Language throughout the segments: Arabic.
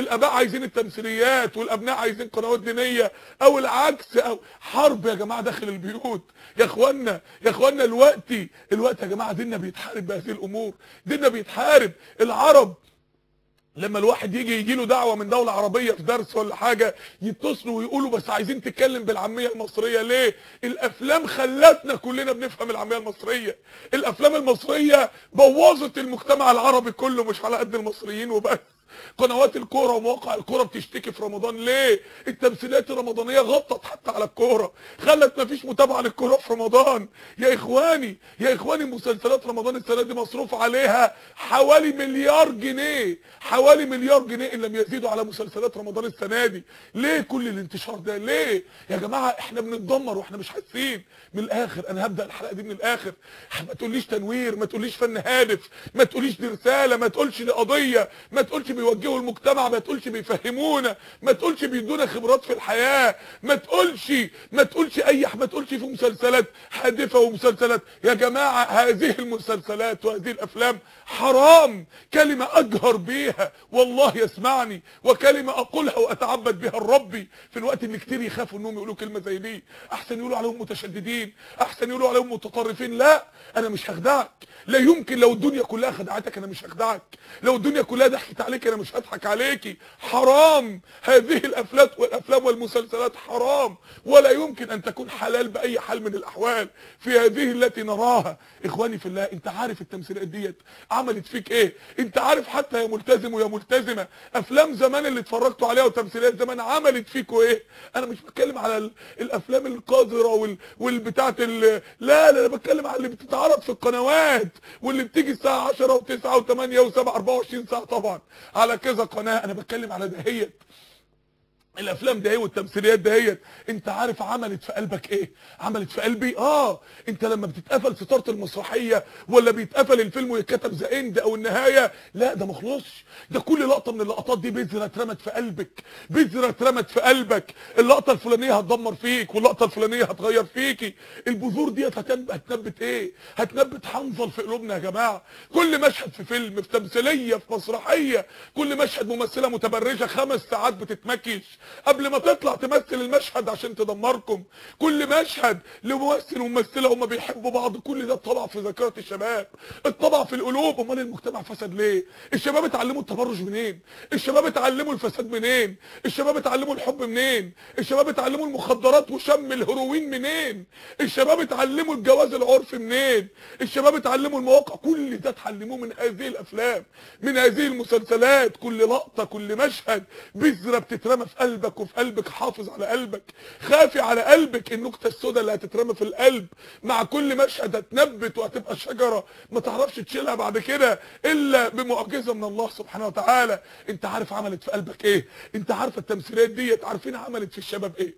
الاباء عايزين التمثيليات والابناء عايزين قنوات دينية أو العكس أو حرب يا جماعة داخل البيوت. يا اخوانا يا اخوانا الوقت الوقت يا جماعة ديننا بيتحارب بهذه الأمور. ديننا بيتحارب. العرب لما الواحد يجي يجي له دعوة من دولة عربية في درس ولا حاجة يتصلوا ويقولوا بس عايزين تتكلم بالعامية المصرية. ليه؟ الافلام خلتنا كلنا بنفهم العامية المصرية. الافلام المصرية بوظت المجتمع العربي كله مش على قد المصريين وبس. قنوات الكورة ومواقع الكورة بتشتكي في رمضان. ليه؟ التمثيلات الرمضانية غطت حتى على الكورة خلت مفيش متابعة للكورة في رمضان. يا إخواني يا إخواني مسلسلات رمضان السنة دي مصروف عليها حوالي مليار جنيه حوالي مليار جنيه إن لم يزيدوا على مسلسلات رمضان السنة دي. ليه كل الانتشار ده؟ ليه؟ يا جماعة إحنا بنتدمر وإحنا مش حاسين. من الآخر أنا هبدأ الحلقة دي من الآخر. ما تقوليش تنوير ما تقوليش فن هادف ما تقوليش دي رسالة ما تقولش دي قضيه ما تقولش بيوجهوا المجتمع ما تقولش بيفهمونا ما تقولش بيدونا خبرات في الحياة ما تقولش ما تقولش اي ما تقولش في مسلسلات هادفه ومسلسلات. يا جماعة هذه المسلسلات وهذه الأفلام حرام. كلمة أجهر بيها والله يسمعني. وكلمة أقولها وأتعبد بها لربي في الوقت اللي كتير يخافوا إنهم يقولوا كلمة زي دي. أحسن يقولوا عليهم متشددين أحسن يقولوا عليهم متطرفين. لا أنا مش هخدعك. لا يمكن لو الدنيا كلها خدعتك أنا مش هخدعك لو الدنيا كلها ضحكت عليك أنا مش هضحك عليكي. حرام. هذه الافلام والأفلام والمسلسلات حرام. ولا يمكن أن تكون حلال بأي حال من الأحوال. في هذه التي نراها إخواني في الله أنت عارف التمثيلات ديت عملت فيك إيه؟ أنت عارف حتى يا ملتزم ويا ملتزمة أفلام زمان اللي اتفرجتوا عليها وتمثيلات زمان عملت فيكوا إيه؟ أنا مش بتكلم على ال- الأفلام القذرة وال والبتاعة ال- لا لا أنا بتكلم على اللي بتتعرض في القنوات. واللي بتيجي الساعة 10 و9 و8 و7 24 ساعة طبعا. على كذا قناة أنا بتكلم على دهيت. الأفلام دهي والتمثيليات دهيت أنت عارف عملت في قلبك إيه؟ عملت في قلبي؟ آه. أنت لما بتتقفل ستاره المسرحية ولا بيتقفل الفيلم ويتكتب ذا إند أو النهاية لا ده ما خلصش. ده كل لقطة من اللقطات دي بذرة اترمت في قلبك. بذرة اترمت في قلبك. اللقطة الفلانية هتدمر فيك واللقطة الفلانية هتغير فيكي. البذور ديت هتنب- هتنبت إيه؟ هتنبت حنظل في قلوبنا يا جماعة. كل مشهد في فيلم في تمثيلية في مسرحية كل مشهد ممثلة متبرجة خمس ساعات بتتمكش. قبل ما تطلع تمثل المشهد عشان تدمركم. كل مشهد لممثل وممثلة هما بيحبوا بعض كل ده اتطبع في ذاكرة الشباب اتطبع في القلوب. أمال المجتمع فسد ليه؟ الشباب اتعلموا التبرج منين؟ الشباب اتعلموا الفساد منين؟ الشباب اتعلموا الحب منين؟ الشباب اتعلموا المخدرات وشم الهيروين منين؟ الشباب اتعلموا الجواز العرفي منين؟ الشباب اتعلموا المواقع. كل ده اتعلموه من هذه الأفلام من هذه المسلسلات. كل لقطة كل مشهد بذرة بتترمى في قلبك وفي قلبك حافظ على قلبك خافي على قلبك. النكته السوداء اللي هتترمى في القلب مع كل مشهد هتنبت وهتبقى شجره ما تعرفش تشيلها بعد كده إلا بمعجزة من الله سبحانه وتعالى. أنت عارف عملت في قلبك إيه؟ أنت عارفه التمثيلات ديت؟ عارفين عملت في الشباب إيه؟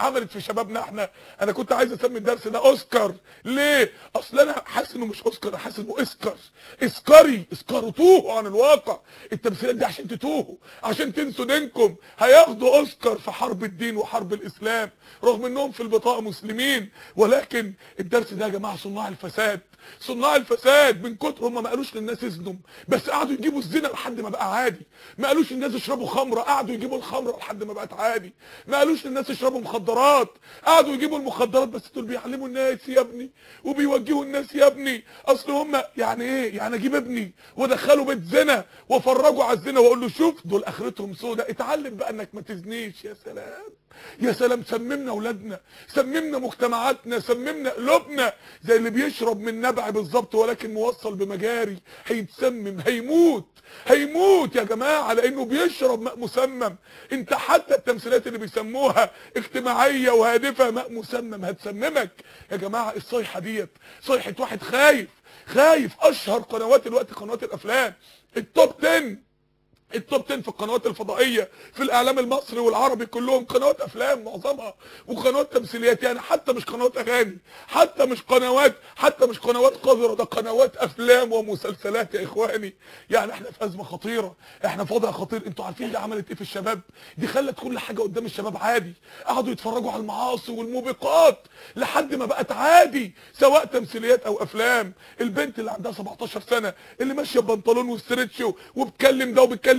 عملت في شبابنا إحنا. أنا كنت عايز اسمي الدرس ده أوسكار. ليه؟ أصل أنا حاسس إنه مش أوسكار أنا حاسس إنه اسكر اسكري اسكروا توهوا عن الواقع. التمثيلات دي عشان تتوهوا عشان تنسوا دينكم. هياخدوا أوسكار في حرب الدين وحرب الإسلام رغم إنهم في البطاقة مسلمين. ولكن الدرس ده يا جماعة صناع الفساد. صناع الفساد من كتر هم ما قالوش للناس اذنوا بس قعدوا يجيبوا الزنا لحد ما بقى عادي. ما قالوش للناس اشربوا خمرة. قعدوا يجيبوا الخمرة لحد ما بقت عادي. ما قالوش للناس اشربوا مخدرات. قعدوا يجيبوا المخدرات بس دول بيعلموا الناس يا ابني. وبيوجهوا الناس يا ابني. اصل هم يعني إيه؟ يعني أجيب ابني. وادخله بيت زنا وافرجه على الزنا وأقول له شوف دول اخرتهم سودا اتعلم بقى انك ما تزنيش يا سلام. يا سلام سممنا اولادنا سممنا مجتمعاتنا سممنا قلوبنا زي اللي بيشرب من نبع بالظبط ولكن موصل بمجاري هيتسمم هيموت هيموت يا جماعة لأنه بيشرب ماء مسمم. أنت حتى التمثيلات اللي بيسموها اجتماعية وهادفة ماء مسمم هتسممك. يا جماعة الصيحة ديت صيحة واحد خايف خايف أشهر قنوات الوقت قنوات الأفلام التوب 10 التوب 10 في القنوات الفضائية في الإعلام المصري والعربي كلهم قنوات أفلام معظمها وقنوات تمثيليات يعني حتى مش قنوات أغاني حتى مش قنوات حتى مش قنوات قذرة ده قنوات أفلام ومسلسلات يا إخواني. يعني إحنا في أزمة خطيرة إحنا في وضع خطير. أنتوا عارفين دي عملت إيه في الشباب؟ دي خلت كل حاجة قدام الشباب عادي. قعدوا يتفرجوا على المعاصي والموبقات لحد ما بقت عادي سواء تمثيليات أو أفلام. البنت اللي عندها 17 سنة اللي ماشية ببنطلون وستريتش وبتكلم ده وبتكلم